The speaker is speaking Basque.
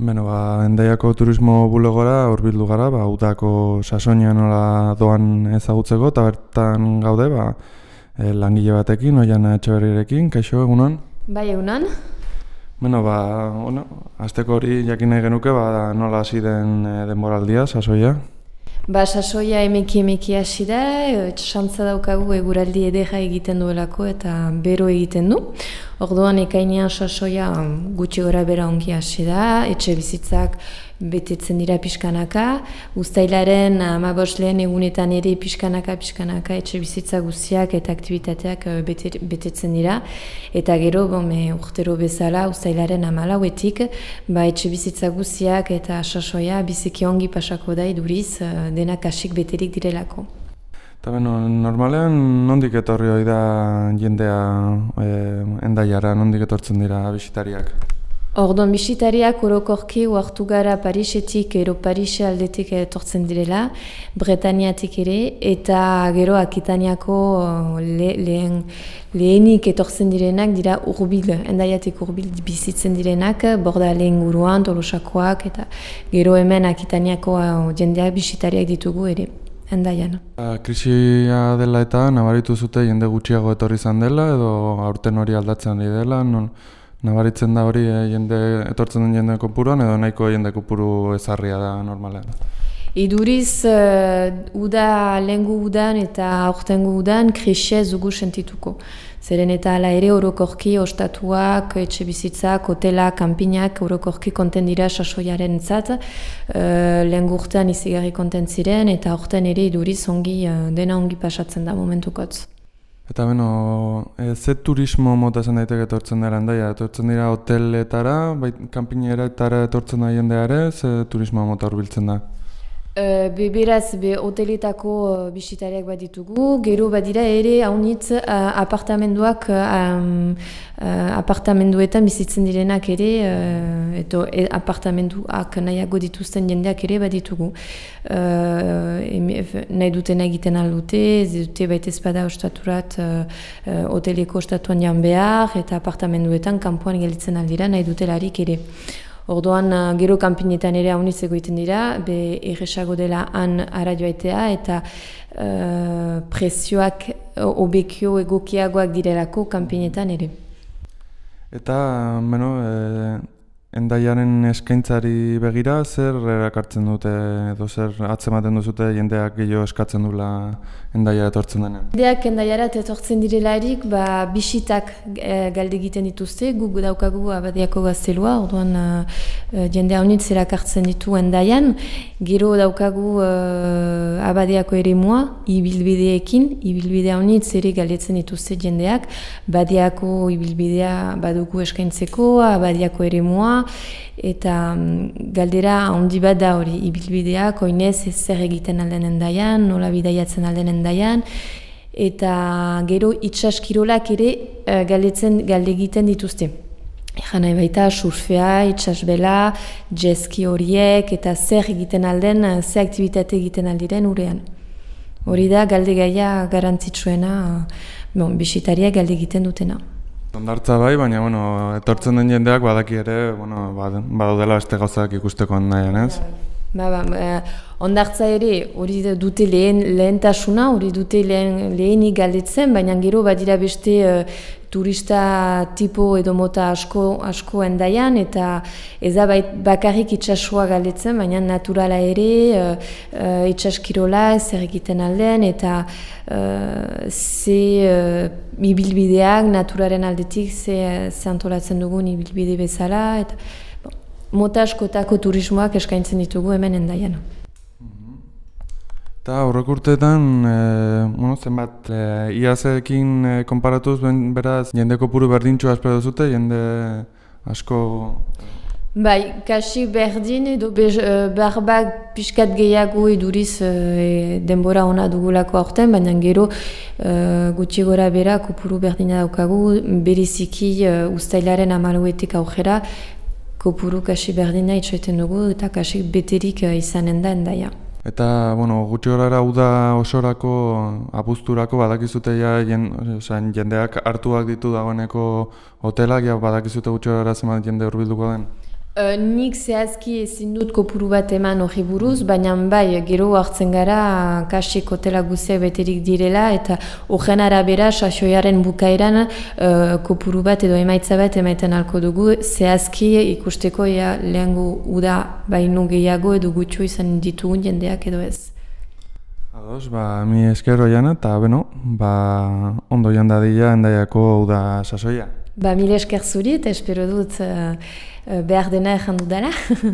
Beno, ba, endaiako turismo bulegora urbildu gara, ba, udako sasonia nola doan ezagutzeko, eta bertan gaude, ba, e, langile batekin, oian etxeberrirekin, kaixo egunon? Bai egunon. Beno, ba, bueno, azteko hori jakin nahi genuke, ba, nola hasi den e, denboraldia, sasoia? Ba, sasoia emeki emeki hasi da, txantza daukagu eguraldi edera egiten duelako eta bero egiten du. Orduan ekainean sasoia gutxi gora bera ongi hasi da, etxe bizitzak betetzen dira pixkanaka, ustailaren amabos lehen egunetan ere pixkanaka, pixkanaka etxe bizitza guztiak eta aktivitateak eh, betetzen dira. Eta gero, me, urtero bezala, ustailaren amalauetik, ba, etxe bizitza guztiak eta sasoia biziki ongi pasako da iduriz, eh, denak asik beterik direlako. Eta beno, normalean nondik etorri hori da jendea e, endaiara, nondik etortzen dira bisitariak? Orduan bisitariak orokorki uartu gara Parisetik, ero Parise aldetik etortzen direla, Bretaniatik ere, eta gero Akitaniako le, lehen, lehenik etortzen direnak dira urbil, endaiatik urbil bizitzen direnak, borda lehen guruan, tolosakoak, eta gero hemen Akitaniako jendeak bisitariak ditugu ere endaian. Ba, krisia dela eta nabaritu zute jende gutxiago etorri izan dela edo aurten hori aldatzen ari dela, non nabaritzen da hori eh, jende etortzen den jende kopuruan edo nahiko jende kopuru ezarria da normalean. Iduriz, uh, uda, lengu udan eta aurtengu udan krisia zugu sentituko. Zeren eta ala ere orokorki ostatuak, etxe bizitzak, hotela, kanpinak orokorki konten dira sasoiaren zat. Uh, lengu urtean izigarri konten ziren eta aurten ere iduriz ongi, uh, dena ongi pasatzen da momentukotz. Eta beno, e, ze turismo mota zen daiteke etortzen dira handaia? Etortzen dira hoteletara, bai, kanpinera etortzen da jendeare, ze turismo mota horbiltzen da? Be, beraz, be, hoteletako uh, bisitariak bat ditugu, gero badira ere haunitz uh, apartamenduak um, apartamenduetan bizitzen direnak ere, uh, eto e, apartamenduak nahiago dituzten jendeak ere bat ditugu. Uh, nahi duten egiten aldute, ez dute baita ezpada ostaturat uh, hoteleko ostatuan jan behar, eta apartamenduetan kanpoan gelitzen aldira nahi dutelarik ere. Orduan, uh, gero kanpinetan ere hauniz egoiten dira, be erresago dela han ara joaitea eta uh, presioak obekio egokiagoak direlako kanpinetan ere. Eta, bueno, e, Endaiaren eskaintzari begira, zer erakartzen dute edo zer atzematen duzute jendeak gehiago eskatzen dula endaia etortzen denean? Jendeak endaiara etortzen direlarik, ba, bisitak e, galde egiten dituzte, guk daukagu abadiako gaztelua, orduan e, jende haunitz erakartzen ditu endaian, gero daukagu e, abadiako ere mua, ibilbideekin, ibilbide haunitz ere galdetzen dituzte jendeak, badiako ibilbidea badugu eskaintzeko, abadiako ere mua, eta mm, galdera handi bat da hori ibilbidea, koinez ez zer egiten alden endaian, nola bidaiatzen alden endaian, eta gero itxaskirolak ere uh, galdetzen galde egiten dituzte. Nahi baita, surfea, itxasbela, jeski horiek, eta zer egiten alden, eh, zer aktivitate egiten aldiren urean. Hori da, galde gaia garantzitsuena, bon, bisitaria galde egiten dutena. Ondartza bai, baina bueno, etortzen den jendeak badaki ere, bueno, badaudela beste gauzak ikusteko nahian, ez? Ba, ba, eh, ondartza ere hori dute lehen lehentasuna, hori dute lehen, lehenik galdetzen, baina gero badira beste uh, turista tipo edo mota asko, asko endaian, eta ez da bakarrik itxasua galdetzen, baina naturala ere, uh, uh, itxaskirola zer egiten aldean, eta uh, ze uh, ibilbideak naturaren aldetik ze antolatzen dugun ibilbide bezala, eta mota askotako turismoak eskaintzen ditugu hemen endaian. Eta horrek urteetan, e, bueno, zenbat, e, iazekin e, konparatuz, ben, beraz, jende kopuru berdintxo espero zute, jende asko... Bai, kasi berdin edo barbak pixkat gehiago eduriz e, denbora ona dugulako aurten, baina gero e, gutxi gora bera kopuru berdina daukagu, beriziki e, ustailaren amaluetik aujera, kopuru kasi berdina itxoeten dugu eta kasi beterik uh, izanen da endaia. Eta, bueno, gutxi horara uda osorako, abuzturako badakizute ja jen, jendeak hartuak ditu dagoeneko hotelak, ja badakizute gutxi horara zemat jende urbilduko den? Uh, nik zehazki ezin dut kopuru bat eman hori buruz, baina bai, gero hartzen gara kasik hotela guzea beterik direla, eta horren arabera, sasoiaren bukaeran uh, kopuru bat edo emaitza bat emaiten alko dugu, zehazki ikusteko ja, lehengo uda baino gehiago edo gutxo izan ditugun jendeak edo ez. Ados, ba, mi eskero jana, eta beno, ba, ondo jandadila endaiako uda sasoia. Ba, mile esker zuri eta espero dut uh, behar dena errandu dara.